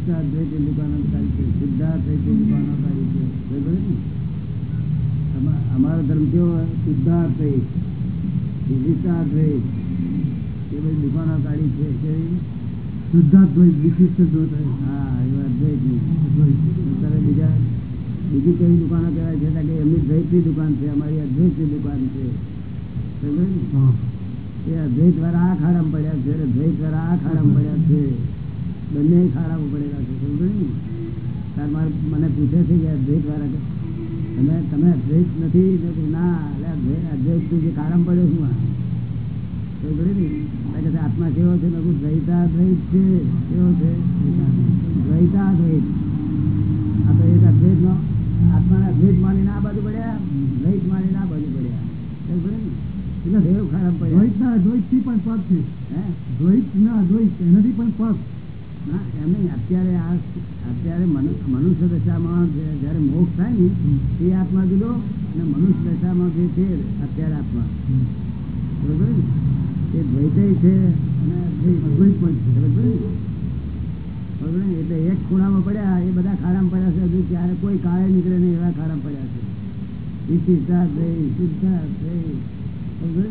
S1: વિશિષ્ટાદ્વૈત દુકાનોકારી છે સિદ્ધાર્થ દુકાનોકારી છે. બરાબર ને? અમારો ધર્મ કેવો સિદ્ધાર્થ વિશિષ્ટાદ્વૈત એ બધી દુકાનો કાઢી છે કેવી?
S2: શુદ્ધાદ્વૈત વિશિષ્ટ
S1: હા એવા અદ્વૈતની અત્યારે બીજા બીજી કઈ દુકાનો કહેવાય છે? કે એમની દ્વૈતની દુકાન છે અમારી અદ્વૈતની દુકાન છે. સમજ્યો ને? એ અદ્વૈત વાળા આ ખાડામાં પડ્યા છે દ્વૈત વાળા આ ખાડામાં પડ્યા છે. બંને ખાડા ઉપડેલા છે સમજો ને તાર મને પૂછે છે કે અદ્વૈત વાળા તમે તમે અદ્વૈત નથી? ના એટલે અદ્વૈત તું જે કારણ પડ્યો છું આ. સમજો ને આત્મા કેવો છે? મેં કીધું દ્વૈતાદ્વૈત છે. કેવો છે? દ્વૈતાદ્વૈત આ તો એક અદ્વૈતનો આત્માને અદ્વૈત માનીને આ બાજુ પડ્યા દ્વૈત માની ના બાજુ પડ્યા. સમજો ને એટલે દેવ ખાડામાં પડ્યા.
S2: દ્વૈતના અદ્વૈતથી પણ પગ છે.
S1: હે?
S2: દ્વૈતના અદ્વૈત એનાથી પણ
S1: ના એમ નહીં અત્યારે આ અત્યારે મનુષ્ય દશામાં જયારે મોક્ષ થાય ને એ આત્મા જુદો અને મનુષ્ય દશામાં જે છે અત્યારે આત્મા. બરોબર એ દ્વૈતય છે અને અદ્વૈત પણ છે બરોબર બરોબર એટલે એક ખૂણામાં પડ્યા એ બધા ખાડામાં પડ્યા છે હજુ ક્યારે કોઈ કાળે નીકળે નહીં એવા ખાડામાં પડ્યા છે. વિશિષ્ટા થઈ શુદ્ધા થઈ બરોબર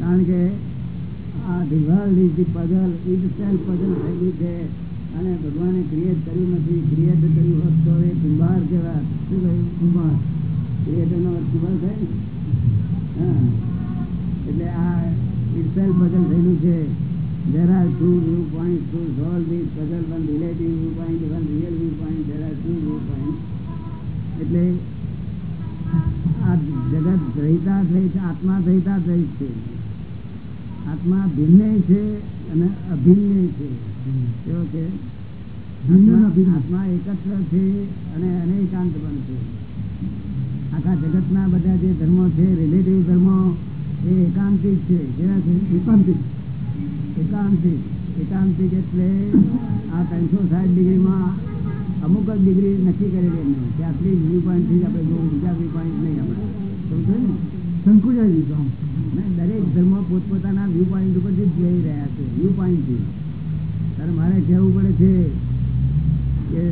S1: કારણ કે આ puzzle itself puzzle થયેલું છે અને ભગવાને ક્રિએટ કર્યું નથી ક્રિએટ કર્યું હોત તો એ કુંભાર કહેવાય શું કહ્યું કુંભાર ક્રિએટરનો કુંભાર થાય ને એટલે આ itself puzzle થયેલું છે there are two viewpoints to solve this puzzle one relative viewpoint one real viewpoint there are two viewpoints એટલે આ જગત દ્વૈતા દ્વૈત આત્મા દ્વૈતા દ્વૈત છે આત્મા ભિન્ન છે અને અભિન્ન છે. કેવો છે? આત્મા- એકત્ર છે અને અનેકાંત પણ છે. આખા જગતના બધા જે ધર્મો છે રિલેટિવ ધર્મો એ એકાંતિક છે. કેવા છે? એકાંતિક. એકાંતિક. એકાંતિક એટલે આ ત્રણસો સાઠ ડિગ્રીમાં અમુક જ ડિગ્રી નક્કી કરેલી એમને. કે આટલી વ્યૂ પોઈન્ટથી જ આપણે જોવું બીજા વ્યૂ પોઈન્ટ નહીં આપણે. સમજો ને?
S2: સંકુચાઈ દીધું
S1: દરેક ધર્મો પોતપોતાના વ્યૂ પોઈન્ટ ઉપરથી જઈ રહ્યા છે વ્યૂ પોઈન્ટથી ત્યારે મારે કહેવું પડે છે કે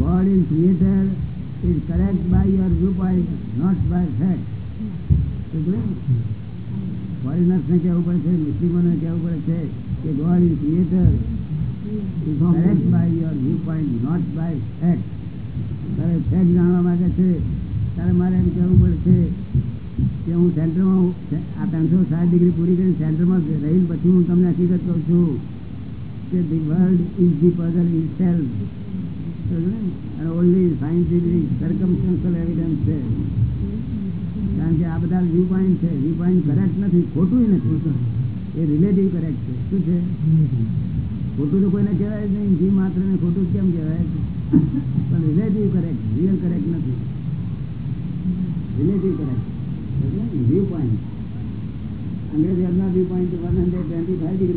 S1: God in creator is correct by your viewpoint, not by fact. Foreigners ને કહેવું પડે છે મુસ્લિમોને કહેવું પડે છે કે God is creator is correct by your view point not by fact ત્યારે ફેક્ટ જાણવા માંગે છે ત્યારે મારે એમ કહેવું પડશે કે હું સેન્ટરમાં આ ત્રણસો સાત ડિગ્રી પૂરી કરીને સેન્ટરમાં રહીને પછી હું તમને હકીકત કહું છું કે the world is the puzzle is self અને ઓનલી સાયન્ટિફિક સર્કમસ્ટન્શિયલ એવિડન્સ છે. કારણ કે આ બધા વ્યૂ પોઈન્ટ છે. વ્યૂ પોઈન્ટ કરેક્ટ નથી, ખોટું નથી. એ રિલેટિવ કરેક્ટ છે. શું છે? ખોટું તો કોઈને કહેવાય જ નહીં. જી માત્ર ને ખોટું કેમ કહેવાય? પણ રિલેટિવ કરેક્ટ રિયલ કરેક્ટ નથી. રિલેટિવ કરેક્ટ ડિગ્રી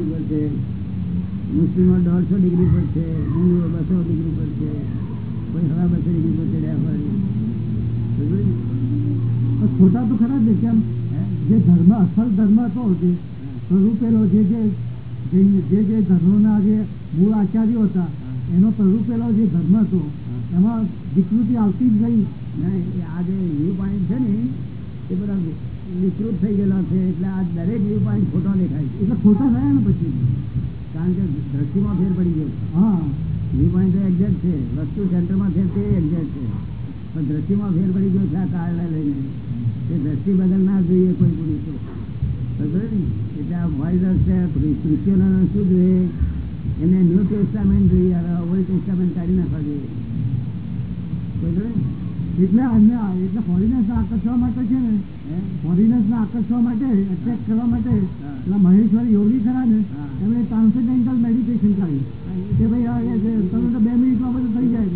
S1: પર છે દોઢસો ડિગ્રી પર છે બસો ડિગ્રી પર છે. કોઈ હવા બસો ડિગ્રી પર ચડ્યા
S2: ખોટા તો ખરા જ ને કેમ? જે ધર્મ, અસલ ધર્મ હતો જે સ્વરૂપેલો જે જે, જે- જે ધર્મોના જે મૂળ આચાર્યો હતા, એનો સ્વરૂપેલો જે ધર્મ હતો, એમાં વિકૃતિ આવતી જ નહીં
S1: આ જે વ્યૂ પોઈન્ટ છે ને એ બધા વિકૃત થઈ ગયેલા છે એટલે આ દરેક વ્યૂ પોઈન્ટ ખોટા દેખાય છે.
S2: એટલે ખોટા થયા ને પછી?
S1: કારણ કે દ્રષ્ટિમાં ફેર પડી ગયો. હા.
S2: હા
S1: પાણી પોઈન્ટ એક્ઝેક્ટ છે વસ્તુ સેન્ટરમાં છે તે એક્ઝેક્ટ છે. પણ દ્રષ્ટિમાં ફેર પડી ગયો છે આ કારણે લઈને. તે દ્રષ્ટિ બદલ ના જોઈએ કોઈ પુરુષો. એટલે આ વાઇરસ છે ક્રિશ્ચિયનોને શું જોઈએ? એને ન્યૂ ટેસ્ટામેન્ટ જોઈએ ઓલ્ડ ટેસ્ટામેન્ટ કાઢી નાખવા જોઈએ?
S2: એટલે અન્ય એટલે ફોરિનર્સ આકર્ષવા માટે છે ને
S1: ફોરિનર્સ
S2: ફોરેનર્સ આકર્ષવા માટે એટ્રેક્ટ કરવા માટે એટલે મહેશ્વર યોગી ખરા ને એમણે ટ્રાન્સેન્ડેન્ટલ મેડિટેશન કાઢ્યું કે ભાઈ તમે તો બે મિનિટમાં બધું થઈ જાય. છે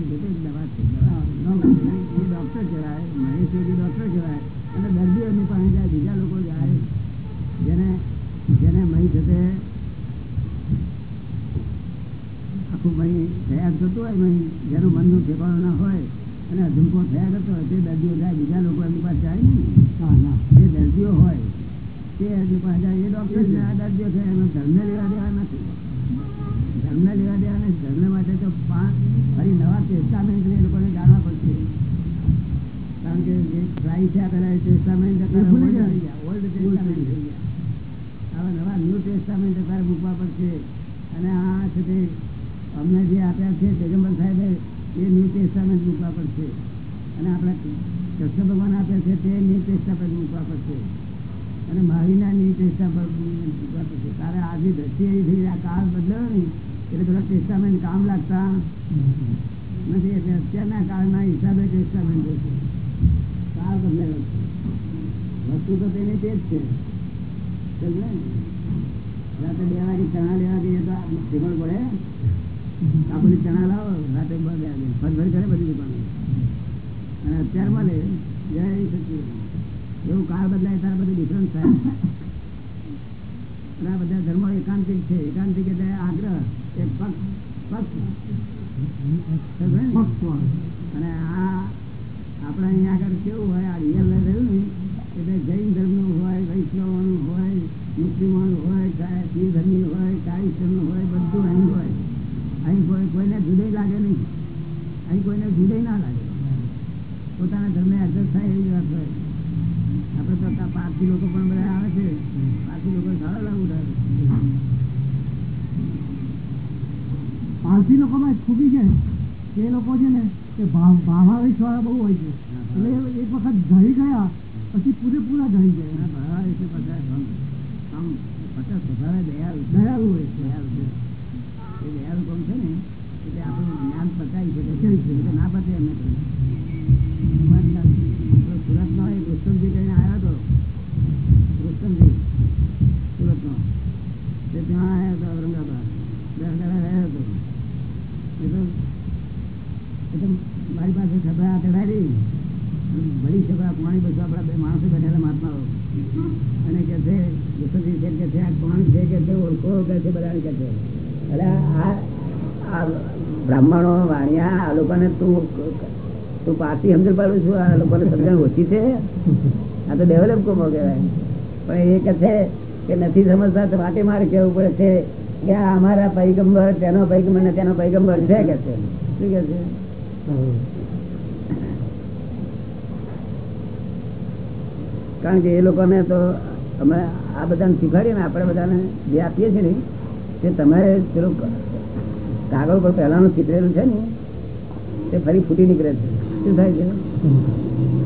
S1: ડોક્ટર કહેવાય મહેશ્વરી ડોક્ટર કહેવાય. અને દર્દીઓની પાસે જાય બીજા લોકો જાય. જેને જેને મહી જતે આખું મહી થયા થતું હોય મહી જેનું મનનું ઠેકાણું ના હોય અને અધૂમકો થયા કરતો હોય તે દર્દીઓ જાય બીજા લોકો એમની પાસે જાય
S2: ને
S1: જે દર્દીઓ હોય તે એમની પાસે જાય. એ ડોક્ટર છે આ દર્દીઓ છે એનો ધર્મને લેવા દેવા નથી. ધર્મને લેવા દેવા ને ધર્મ માટે તો પાંચ ફરી નવા ટેસ્ટામેન્ટ એ લોકોને જાણવા પડશે. કારણ કે જે ટ્રાય થયા કરે ટેસ્ટામેન્ટ. ઓલ્ડ ટેસ્ટામેન્ટ થઈ ગયા. હવે નવા ન્યૂ ટેસ્ટામેન્ટ અત્યારે મૂકવા પડશે. અને આ છે તે અમને જે આપ્યા છે પેગમ્બર સાહેબે એ ન્યૂ ટેસ્ટામેન્ટ મૂકવા પડશે અને આપણે કૃષ્ણ ભગવાન આપે છે તે ન્યૂ પર મૂકવા પડશે અને મહાવીરના ન્યૂ પર મૂકવા પડશે તારે આજે દ્રષ્ટિ એવી થઈ આ કાળ બદલાયો ને એટલે બધા ટેસ્ટામેન્ટ કામ લાગતા. નથી, એટલે અત્યારના કાળના હિસાબે ટેસ્ટામેન્ટ છે કાળ બદલાયો છે. વસ્તુ તો તેની તે જ છે? રાતે બે વાગે ચણા લેવા જઈએ તો ઠેકાણ પડે. આપણને ચણા લાવો રાતે ફરફર કરે બધી દુકાનો. અને અત્યારે મળે જય સચિદાનંદ. એવું કાળ બદલાય ત્યારે બધું ડિફરન્સ થાય. અને આ બધા ધર્મો એકાંતિક છે. એકાંતિક એટલે આગ્રહ. એ પક્ષ. અને આ આપણે અહીંયા આગળ કેવું હોય આ રિયલ રહ્યું ને એટલે જૈન ધર્મનું હોય વૈષ્ણવનું હોય મુસ્લિમોનું હોય ચાહે શિવ ધર્મી હોય ક્રાઇસ્ટનનું હોય બધું અહીં હોય. અહીં કોઈ કોઈને જુદાઈ લાગે નહીં. અહીં કોઈને જુદાઈ ના લાગે. પોતાના ધર્મે એડજસ્ટ થાય એવી વાત હોય. આપણે તો પારથી લોકો પણ બધા આવે છે. પારથી લોકો સારા લાગુ થાય
S2: પારસી લોકોમાં ખૂબી છે એ લોકો છે ને એ ભાવ ભાવાવેશ વાળા બહુ હોય છે. એટલે એક વખત ધરી ગયા પછી પૂરેપૂરા
S1: ધરી
S2: ગયા.
S1: ભાવ એટલે બધા આમ આમ પચાસ વધારે દયાળુ
S2: દયાળુ હોય છે.
S1: એ દયાળુ કોણ છે ને, એટલે આપણું જ્ઞાન પચાવી શકે છે એટલે ના પચે એમને તો. આપણો સુરતનો એક રુસ્તમજી કરીને આવ્યો હતો. રુસ્તમજી સુરતનો. તે ત્યાં આવ્યો હતો ઔરંગાબાદ. દસ દાડા રહ્યો હતો. એ તો એ તો મારી પાસે છબડા ચડાવી ભરી છબડા પાણી બધું આપણા બે માણસો બેઠેલા મહાત્માઓ. અને કે છે રુસ્તમજી છે કે છે, આ કોણ છે કે છે, ઓળખો કે છે, બધાને કે છે. એટલે આ આ બ્રાહ્મણો, વાણિયા, આ લોકોને તું તું પારસી સમજણ પાડું છું. આ લોકોને સમજણ ઓછી છે. આ તો ડેવલપ કોમો કહેવાય. પણ એ કે છે કે નથી સમજતા માટે મારે કેવું પડે છે કે અમારા પૈગંબર, તેનો પૈગંબર ને તેનો પૈગંબર છે કે છે? શું કે છે? કારણ કે એ લોકોને તો અમે આ બધાને શીખવાડીએ ને, આપણે બધાને જે આપીએ છીએ ને તે તમારે પેલું કાગળ પર પહેલાનું ચીતરેલું છે ને તે ફરી ફૂટી નીકળે છે. શું થાય છે?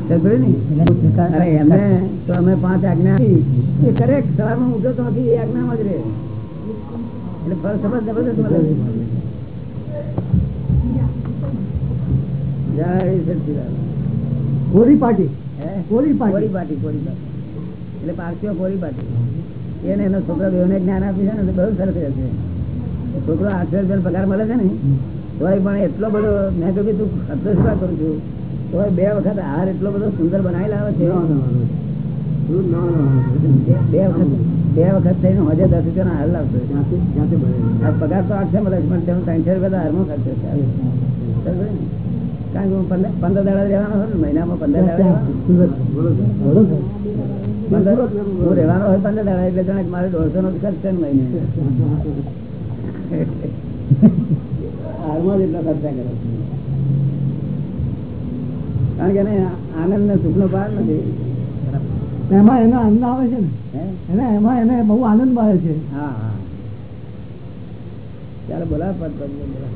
S1: સમજ્યો એમને તો અમે પાંચ આજ્ઞા એ કરેક્ટ સવારમાં ઉઠો તો એ આજ્ઞામાં જ રહે. એટલે ફળ સમજ જબરદસ્ત મળે. જય
S2: કોરી
S1: પાર્ટી?
S2: કોરી પાર્ટી
S1: કોરી પાટી. એટલે પારસીઓ કોરી પાટી. એને એનો છોકરો બેવને જ્ઞાન આપી છે ને બહુ સરસ રહેશે છોકરો આઠસો રૂપિયા પગાર મળે છે ને તોય પણ એટલો બધો મેં કહ્યું તું ખર્ચો શું કરું છું? તોય બે વખત હાર એટલો બધો સુંદર બનાવી લાવે છે. બે- વખત બે વખત થઈને હજે દસ રૂપિયાનો હાર લાવતો પગાર તો આઠસો મળે છે પણ તેનું ત્રણસો રૂપિયા હારમાં ખર્ચો છે. કારણ કે હું પંદર દાડા રહેવાનો હોય ને મહિનામાં પંદર દાડા હું રહેવાનો હોય પંદર દાડા એટલે જણાય મારે દોઢસો નો ખર્ચ છે મહિને. હારમાં જ એટલો ખર્ચા કરે કારણ કે એને આનંદ ને સુખ નો પાર નથી.
S2: એમાં એનો આનંદ આવે છે ને? એને એમાં એને બહુ આનંદ આવે છે.
S1: હા હા. ત્યારે બોલા પદ પદ બોલા